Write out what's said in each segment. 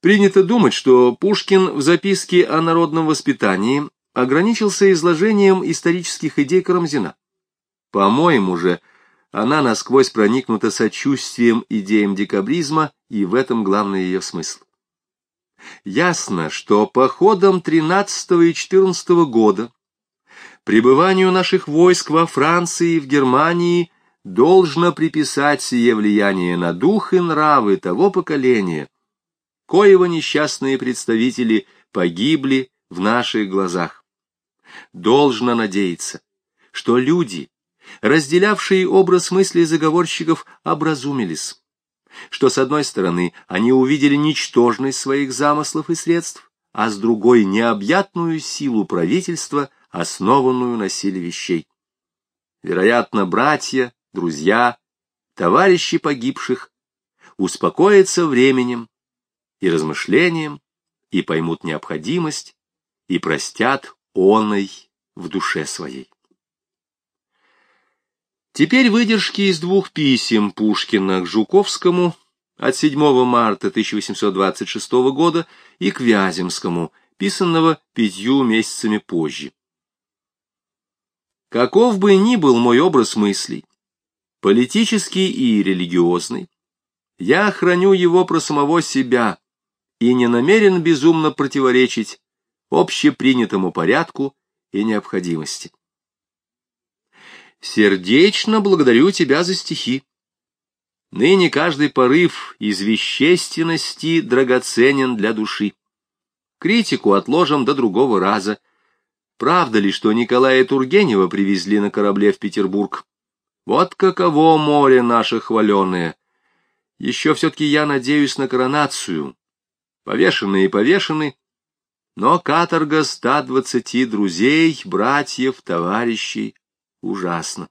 Принято думать, что Пушкин в записке о народном воспитании ограничился изложением исторических идей Карамзина. По-моему же, она насквозь проникнута сочувствием идеям декабризма, и в этом главный ее смысл. Ясно, что по ходам 13 и 14 года, пребыванию наших войск во Франции и в Германии должно приписать сие влияние на дух и нравы того поколения, коего несчастные представители погибли в наших глазах. Должно надеяться, что люди, разделявшие образ мыслей заговорщиков, образумились что, с одной стороны, они увидели ничтожность своих замыслов и средств, а с другой — необъятную силу правительства, основанную на силе вещей. Вероятно, братья, друзья, товарищи погибших успокоятся временем и размышлением, и поймут необходимость, и простят оной в душе своей. Теперь выдержки из двух писем Пушкина к Жуковскому от 7 марта 1826 года и к Вяземскому, писанного пятью месяцами позже. Каков бы ни был мой образ мыслей, политический и религиозный, я храню его про самого себя и не намерен безумно противоречить общепринятому порядку и необходимости. Сердечно благодарю тебя за стихи. Ныне каждый порыв из вещественности драгоценен для души. Критику отложим до другого раза. Правда ли, что Николая Тургенева привезли на корабле в Петербург? Вот каково море наше хваленое. Еще все-таки я надеюсь на коронацию. Повешенные повешены, но каторга ста двадцати друзей, братьев, товарищей ужасно.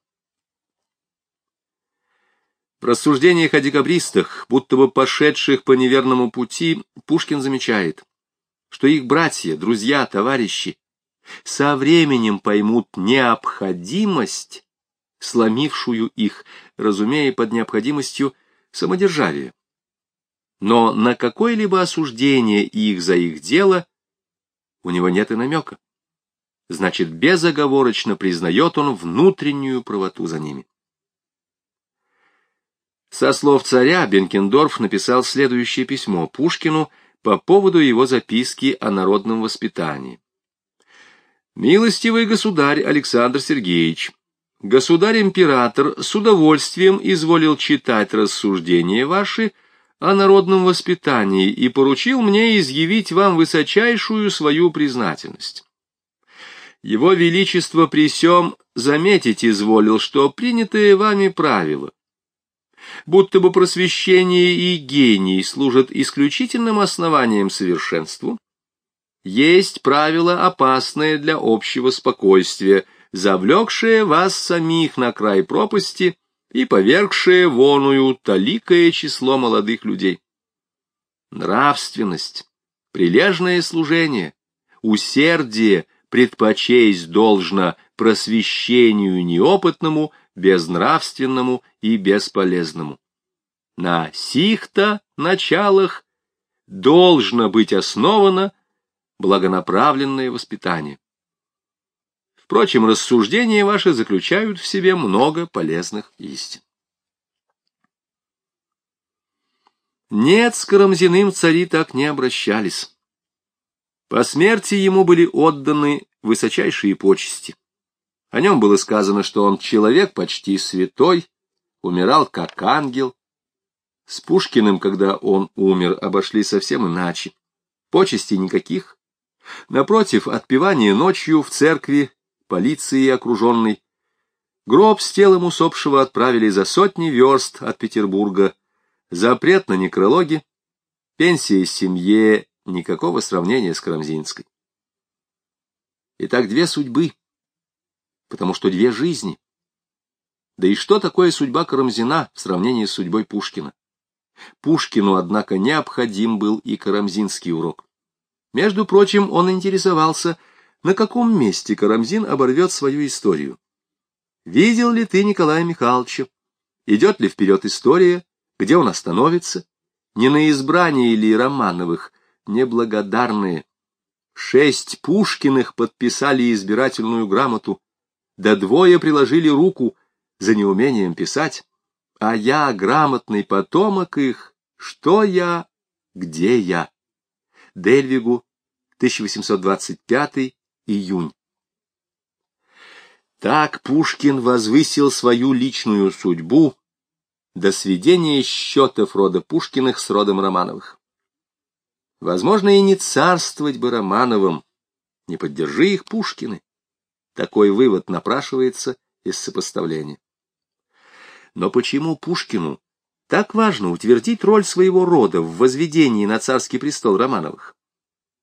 В рассуждениях о декабристах, будто бы пошедших по неверному пути, Пушкин замечает, что их братья, друзья, товарищи со временем поймут необходимость, сломившую их, разумея под необходимостью самодержавия. Но на какое-либо осуждение их за их дело у него нет и намека значит, безоговорочно признает он внутреннюю правоту за ними. Со слов царя Бенкендорф написал следующее письмо Пушкину по поводу его записки о народном воспитании. «Милостивый государь Александр Сергеевич, государь-император с удовольствием изволил читать рассуждения ваши о народном воспитании и поручил мне изъявить вам высочайшую свою признательность. Его Величество при сём заметить изволил, что принятые вами правила, будто бы просвещение и гений служат исключительным основанием совершенству, есть правило опасное для общего спокойствия, завлекшее вас самих на край пропасти и повергшее воную таликое число молодых людей. Нравственность, прилежное служение, усердие — предпочесть должно просвещению неопытному, безнравственному и бесполезному. На сих-то началах должно быть основано благонаправленное воспитание. Впрочем, рассуждения ваши заключают в себе много полезных истин. Нет, с Карамзиным цари так не обращались. По смерти ему были отданы высочайшие почести. О нем было сказано, что он человек почти святой, умирал как ангел. С Пушкиным, когда он умер, обошли совсем иначе. Почестей никаких. Напротив, отпевание ночью в церкви, полиции окруженной. Гроб с телом усопшего отправили за сотни верст от Петербурга. Запрет на некрологи, пенсия семье никакого сравнения с Карамзинской. Итак, две судьбы, потому что две жизни. Да и что такое судьба Карамзина в сравнении с судьбой Пушкина? Пушкину, однако, необходим был и карамзинский урок. Между прочим, он интересовался, на каком месте Карамзин оборвет свою историю. Видел ли ты Николая Михайловича? Идет ли вперед история, где он остановится? Не на избрании ли Романовых, неблагодарные. Шесть Пушкиных подписали избирательную грамоту, да двое приложили руку за неумением писать, а я, грамотный потомок их, что я, где я? Дельвигу, 1825 июнь. Так Пушкин возвысил свою личную судьбу до сведения счетов рода Пушкиных с родом Романовых. Возможно, и не царствовать бы Романовым, не поддержи их Пушкины. Такой вывод напрашивается из сопоставления. Но почему Пушкину так важно утвердить роль своего рода в возведении на царский престол Романовых?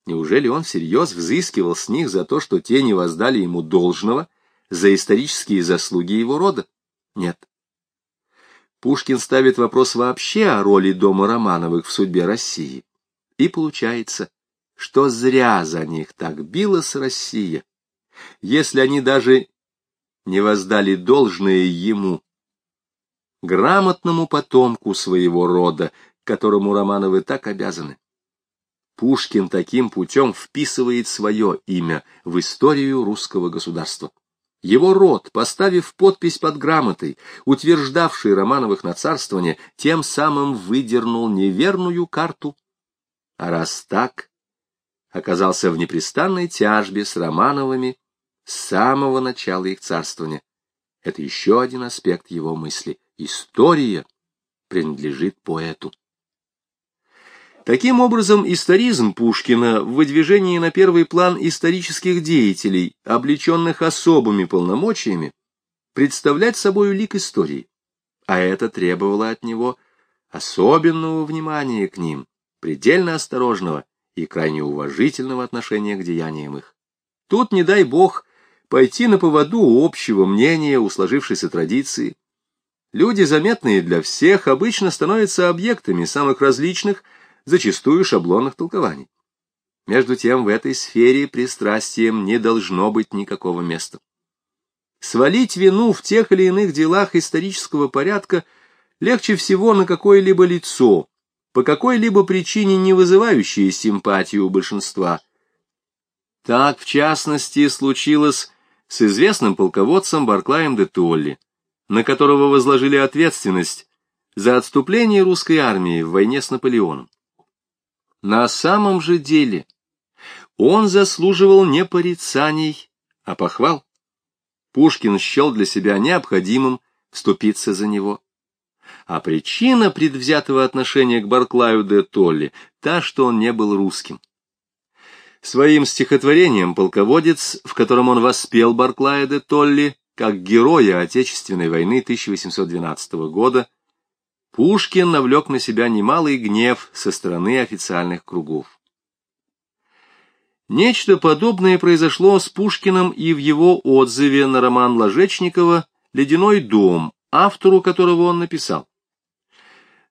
Неужели он всерьез взыскивал с них за то, что те не воздали ему должного за исторические заслуги его рода? Нет. Пушкин ставит вопрос вообще о роли дома Романовых в судьбе России. И получается, что зря за них так билась Россия, если они даже не воздали должное ему, грамотному потомку своего рода, которому Романовы так обязаны. Пушкин таким путем вписывает свое имя в историю русского государства. Его род, поставив подпись под грамотой, утверждавший Романовых на царствование, тем самым выдернул неверную карту. А раз так, оказался в непрестанной тяжбе с Романовыми с самого начала их царствования. Это еще один аспект его мысли. История принадлежит поэту. Таким образом, историзм Пушкина в выдвижении на первый план исторических деятелей, облеченных особыми полномочиями, представлять собой лик истории, а это требовало от него особенного внимания к ним, предельно осторожного и крайне уважительного отношения к деяниям их. Тут, не дай бог, пойти на поводу общего мнения у сложившейся традиции. Люди, заметные для всех, обычно становятся объектами самых различных – зачастую шаблонных толкований. Между тем, в этой сфере пристрастием не должно быть никакого места. Свалить вину в тех или иных делах исторического порядка легче всего на какое-либо лицо, по какой-либо причине не вызывающее симпатию у большинства. Так, в частности, случилось с известным полководцем Барклаем де Толли, на которого возложили ответственность за отступление русской армии в войне с Наполеоном. На самом же деле он заслуживал не порицаний, а похвал. Пушкин счел для себя необходимым вступиться за него. А причина предвзятого отношения к Барклаю де Толли та, что он не был русским. Своим стихотворением полководец, в котором он воспел Барклая де Толли как героя Отечественной войны 1812 года, Пушкин навлек на себя немалый гнев со стороны официальных кругов. Нечто подобное произошло с Пушкиным и в его отзыве на роман Ложечникова «Ледяной дом», автору которого он написал.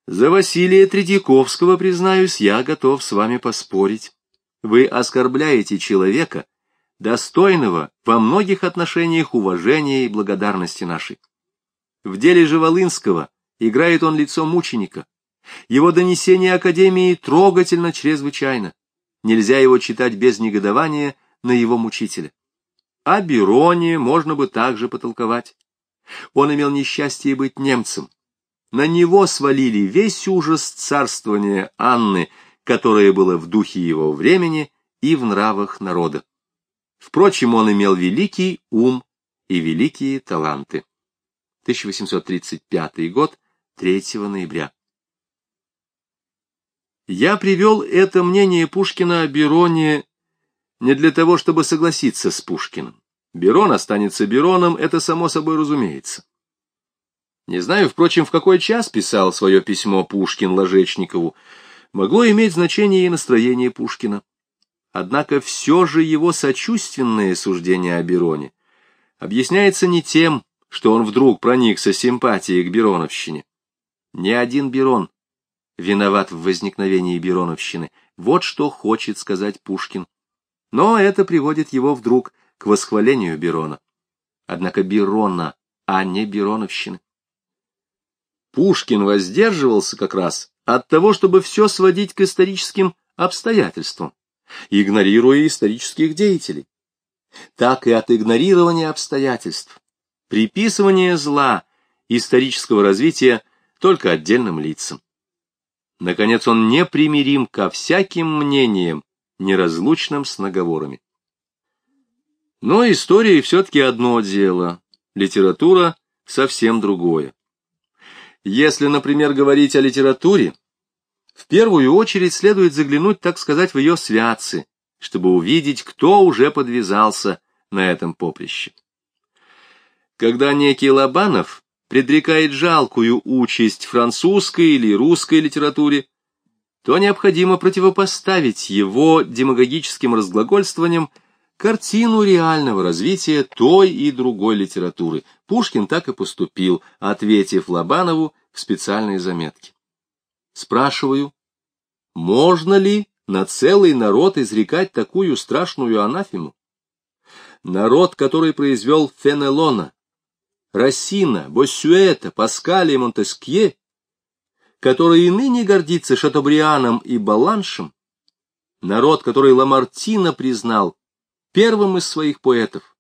«За Василия Тредяковского, признаюсь, я готов с вами поспорить. Вы оскорбляете человека, достойного во многих отношениях уважения и благодарности нашей. В деле же Волынского Играет он лицо мученика. Его донесение Академии трогательно чрезвычайно. Нельзя его читать без негодования на его мучителя. О Бероне можно бы также потолковать. Он имел несчастье быть немцем. На него свалили весь ужас царствования Анны, которое было в духе его времени и в нравах народа. Впрочем, он имел великий ум и великие таланты. 1835 год, 3 ноября. Я привел это мнение Пушкина о Бероне не для того, чтобы согласиться с Пушкиным. Берон останется Бероном, это само собой разумеется. Не знаю, впрочем, в какой час писал свое письмо Пушкин Ложечникову. Могло иметь значение и настроение Пушкина. Однако все же его сочувственное суждение о Бероне объясняется не тем, что он вдруг проникся симпатией к Бероновщине. Не один Берон виноват в возникновении Бероновщины. Вот что хочет сказать Пушкин. Но это приводит его вдруг к восхвалению Берона. Однако Берона, а не Бероновщины. Пушкин воздерживался как раз от того, чтобы все сводить к историческим обстоятельствам, игнорируя исторических деятелей, так и от игнорирования обстоятельств, приписывания зла исторического развития только отдельным лицам. Наконец, он непримирим ко всяким мнениям, неразлучным с наговорами. Но история все-таки одно дело, литература совсем другое. Если, например, говорить о литературе, в первую очередь следует заглянуть, так сказать, в ее святцы, чтобы увидеть, кто уже подвязался на этом поприще. Когда некий Лобанов предрекает жалкую участь французской или русской литературе, то необходимо противопоставить его демагогическим разглагольствованиям картину реального развития той и другой литературы. Пушкин так и поступил, ответив Лобанову в специальной заметке. Спрашиваю, можно ли на целый народ изрекать такую страшную анафему? Народ, который произвел Фенелона, Рассина, Боссюэта, Паскаля и Монтескье, который и ныне гордится Шатобрианом и Баланшем, народ, который Ламартина признал первым из своих поэтов,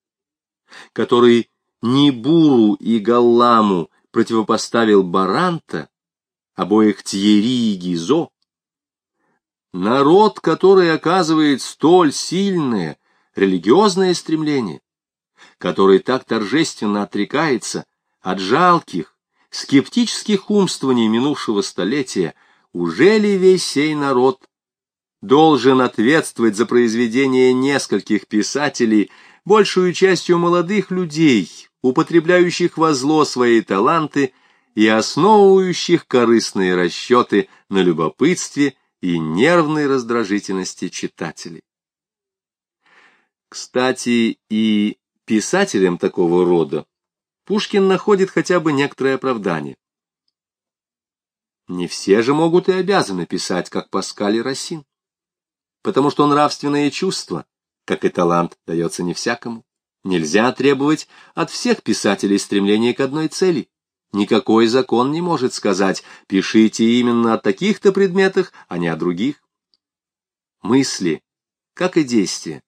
который Нибуру и Галламу противопоставил Баранта, обоих Тьери и Гизо, народ, который оказывает столь сильное религиозное стремление, который так торжественно отрекается от жалких, скептических умствований минувшего столетия, уже ли весь сей народ должен ответствовать за произведения нескольких писателей, большую частью молодых людей, употребляющих во зло свои таланты и основывающих корыстные расчеты на любопытстве и нервной раздражительности читателей. Кстати, и писателям такого рода Пушкин находит хотя бы некоторое оправдание. Не все же могут и обязаны писать, как Паскаль и Рассин потому что нравственное чувство, как и талант, дается не всякому. Нельзя требовать от всех писателей стремления к одной цели. Никакой закон не может сказать «пишите именно о таких-то предметах, а не о других». Мысли, как и действия,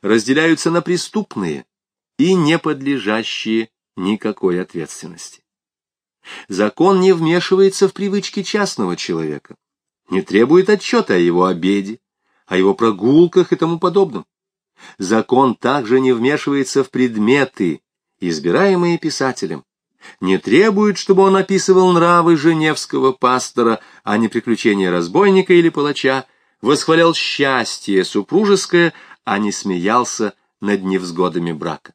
разделяются на преступные и не подлежащие никакой ответственности. Закон не вмешивается в привычки частного человека, не требует отчета о его обеде, о его прогулках и тому подобном. Закон также не вмешивается в предметы, избираемые писателем, не требует, чтобы он описывал нравы женевского пастора, а не приключения разбойника или палача, восхвалял счастье супружеское, а не смеялся над невзгодами брака.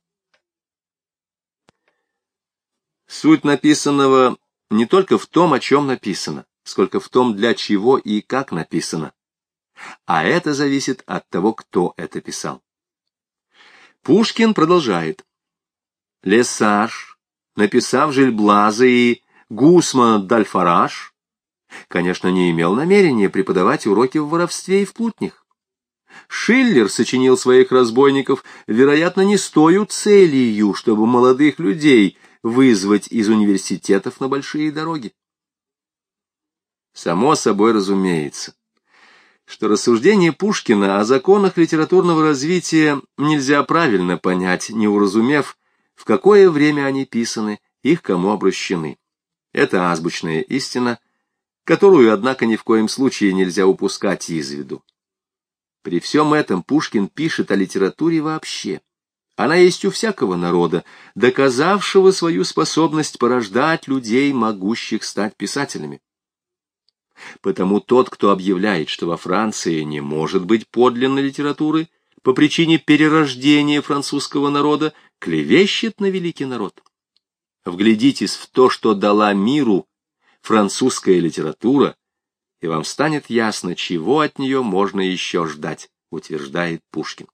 Суть написанного не только в том, о чем написано, сколько в том, для чего и как написано а это зависит от того, кто это писал. Пушкин продолжает. Лесаж, написав Жильблаза и Гусман Дальфараж, конечно, не имел намерения преподавать уроки в воровстве и в плутнях. Шиллер сочинил своих разбойников, вероятно, не с той целью, чтобы молодых людей вызвать из университетов на большие дороги. Само собой разумеется что рассуждение Пушкина о законах литературного развития нельзя правильно понять, не уразумев, в какое время они писаны, их кому обращены. Это азбучная истина, которую, однако, ни в коем случае нельзя упускать из виду. При всем этом Пушкин пишет о литературе вообще. Она есть у всякого народа, доказавшего свою способность порождать людей, могущих стать писателями. Потому тот, кто объявляет, что во Франции не может быть подлинной литературы по причине перерождения французского народа, клевещет на великий народ. Вглядитесь в то, что дала миру французская литература, и вам станет ясно, чего от нее можно еще ждать, утверждает Пушкин.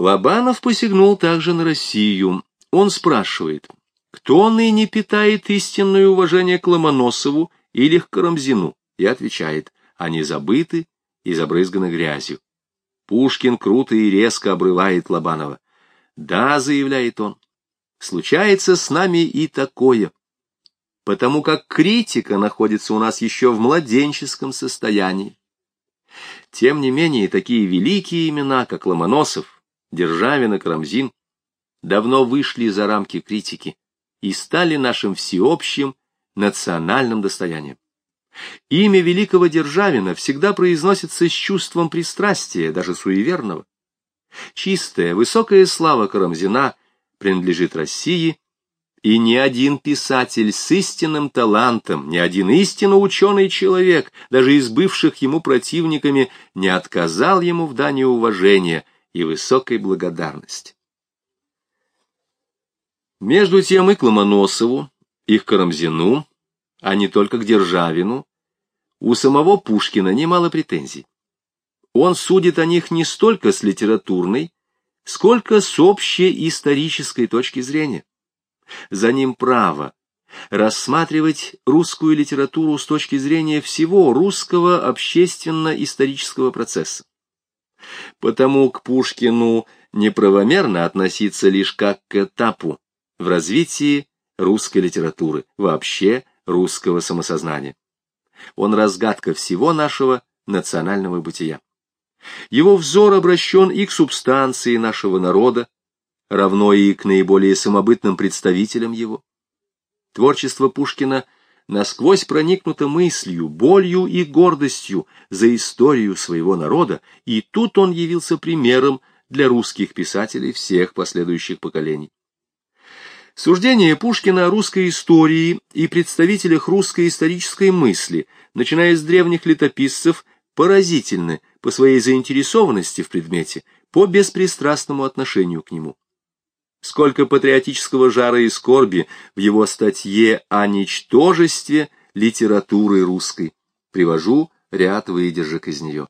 Лобанов посягнул также на Россию. Он спрашивает, кто ныне питает истинное уважение к Ломоносову или к Карамзину? И отвечает, они забыты и забрызганы грязью. Пушкин круто и резко обрывает Лобанова. «Да», — заявляет он, — «случается с нами и такое. потому как критика находится у нас еще в младенческом состоянии. Тем не менее, такие великие имена, как Ломоносов, Державин и Карамзин, давно вышли за рамки критики и стали нашим всеобщим национальным достоянием. Имя великого Державина всегда произносится с чувством пристрастия, даже суеверного. Чистая, высокая слава Карамзина принадлежит России, и ни один писатель с истинным талантом, ни один истинно ученый человек, даже из бывших ему противниками, не отказал ему в дане уважения и высокой благодарности. Между тем и к Ломоносову, и к Карамзину, а не только к Державину, у самого Пушкина немало претензий. Он судит о них не столько с литературной, сколько с общей исторической точки зрения. За ним право рассматривать русскую литературу с точки зрения всего русского общественно-исторического процесса. Потому к Пушкину неправомерно относиться лишь как к этапу в развитии русской литературы, вообще русского самосознания. Он разгадка всего нашего национального бытия. Его взор обращен и к субстанции нашего народа, равно и к наиболее самобытным представителям его. Творчество Пушкина насквозь проникнуто мыслью, болью и гордостью за историю своего народа, и тут он явился примером для русских писателей всех последующих поколений. Суждения Пушкина о русской истории и представителях русской исторической мысли, начиная с древних летописцев, поразительны по своей заинтересованности в предмете, по беспристрастному отношению к нему. Сколько патриотического жара и скорби в его статье о ничтожестве литературы русской. Привожу ряд выдержек из нее.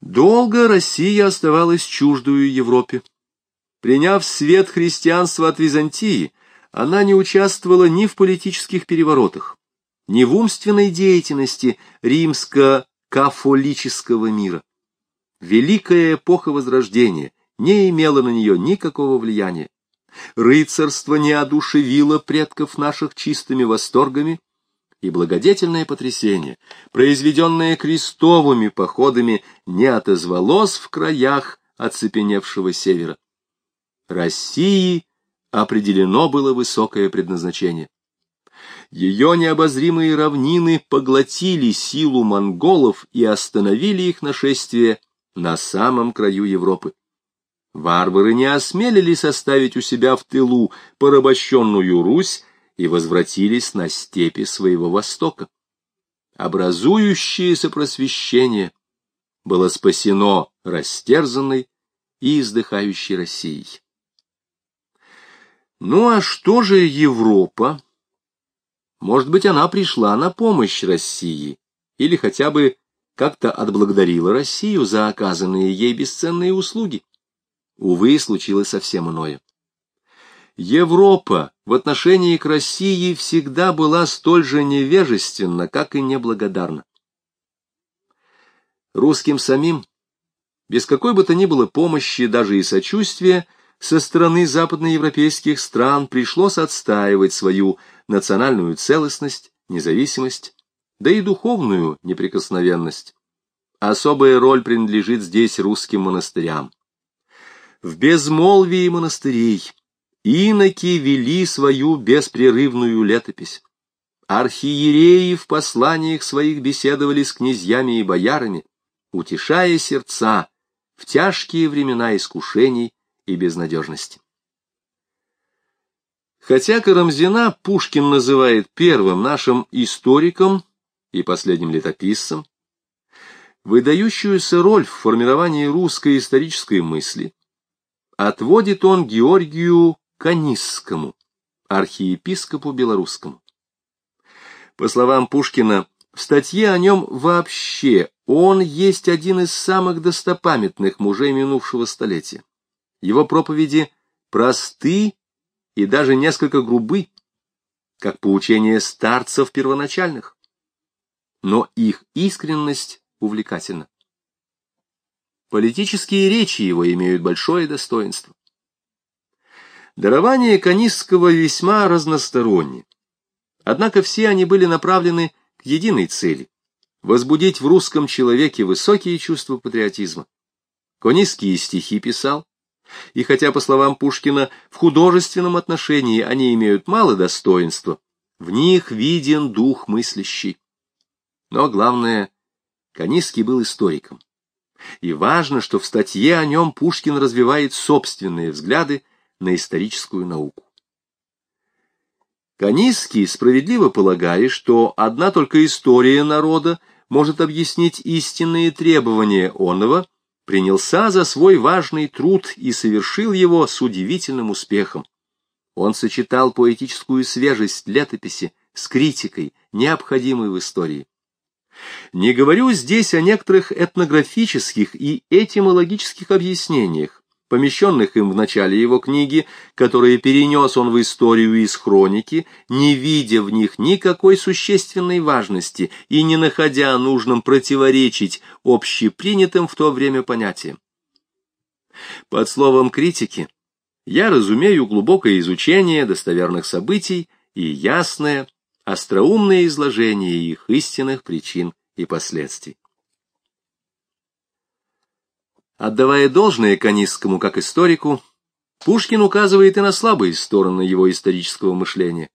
Долго Россия оставалась чуждую Европе. Приняв свет христианства от Византии, она не участвовала ни в политических переворотах, ни в умственной деятельности римско-кафолического мира. Великая эпоха Возрождения не имела на нее никакого влияния. Рыцарство не одушевило предков наших чистыми восторгами, и благодетельное потрясение, произведенное крестовыми походами, не отозвалось в краях оцепеневшего севера. России определено было высокое предназначение. Ее необозримые равнины поглотили силу монголов и остановили их нашествие на самом краю Европы. Варвары не осмелились оставить у себя в тылу порабощенную Русь и возвратились на степи своего востока. Образующееся просвещение было спасено растерзанной и издыхающей Россией. Ну а что же Европа? Может быть, она пришла на помощь России, или хотя бы как-то отблагодарила Россию за оказанные ей бесценные услуги. Увы, случилось совсем иное. Европа в отношении к России всегда была столь же невежественна, как и неблагодарна. Русским самим, без какой бы то ни было помощи, даже и сочувствия, со стороны западноевропейских стран пришлось отстаивать свою национальную целостность, независимость, да и духовную неприкосновенность. Особая роль принадлежит здесь русским монастырям. В безмолвии монастырей иноки вели свою беспрерывную летопись. Архиереи в посланиях своих беседовали с князьями и боярами, утешая сердца в тяжкие времена искушений и безнадежности. Хотя Карамзина Пушкин называет первым нашим историком и последним летописцем, выдающуюся роль в формировании русской исторической мысли отводит он Георгию Канисскому, архиепископу белорусскому. По словам Пушкина, в статье о нем вообще он есть один из самых достопамятных мужей минувшего столетия. Его проповеди просты и даже несколько грубы, как поучение старцев первоначальных. Но их искренность увлекательна. Политические речи его имеют большое достоинство. Дарование Канистского весьма разностороннее. Однако все они были направлены к единой цели — возбудить в русском человеке высокие чувства патриотизма. Конистские стихи писал, и хотя, по словам Пушкина, в художественном отношении они имеют мало достоинства, в них виден дух мыслящий. Но главное, Канистский был историком. И важно, что в статье о нем Пушкин развивает собственные взгляды на историческую науку. Канистский справедливо полагает, что одна только история народа может объяснить истинные требования оного, принялся за свой важный труд и совершил его с удивительным успехом. Он сочетал поэтическую свежесть летописи с критикой, необходимой в истории. Не говорю здесь о некоторых этнографических и этимологических объяснениях, помещенных им в начале его книги, которые перенес он в историю из хроники, не видя в них никакой существенной важности и не находя нужным противоречить общепринятым в то время понятиям. Под словом критики я разумею глубокое изучение достоверных событий и ясное, остроумное изложение их истинных причин и последствий. Отдавая должное Канистскому как историку, Пушкин указывает и на слабые стороны его исторического мышления.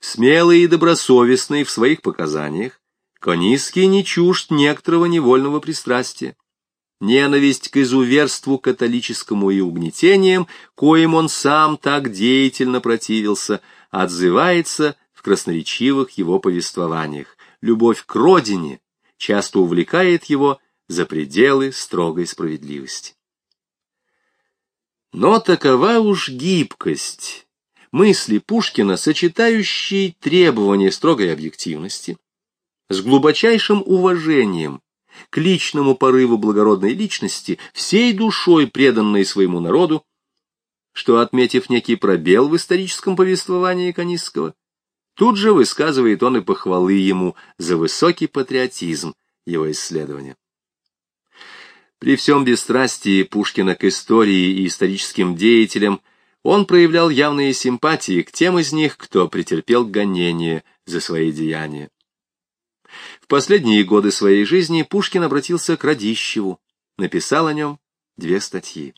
Смелый и добросовестный в своих показаниях, Канистский не чужд некоторого невольного пристрастия. Ненависть к изуверству католическому и угнетениям, коим он сам так деятельно противился, отзывается в красноречивых его повествованиях. Любовь к родине часто увлекает его за пределы строгой справедливости. Но такова уж гибкость мысли Пушкина, сочетающей требования строгой объективности с глубочайшим уважением к личному порыву благородной личности, всей душой преданной своему народу, что, отметив некий пробел в историческом повествовании Канистского, тут же высказывает он и похвалы ему за высокий патриотизм его исследования. При всем бесстрастии Пушкина к истории и историческим деятелям он проявлял явные симпатии к тем из них, кто претерпел гонение за свои деяния. В последние годы своей жизни Пушкин обратился к Радищеву, написал о нем две статьи.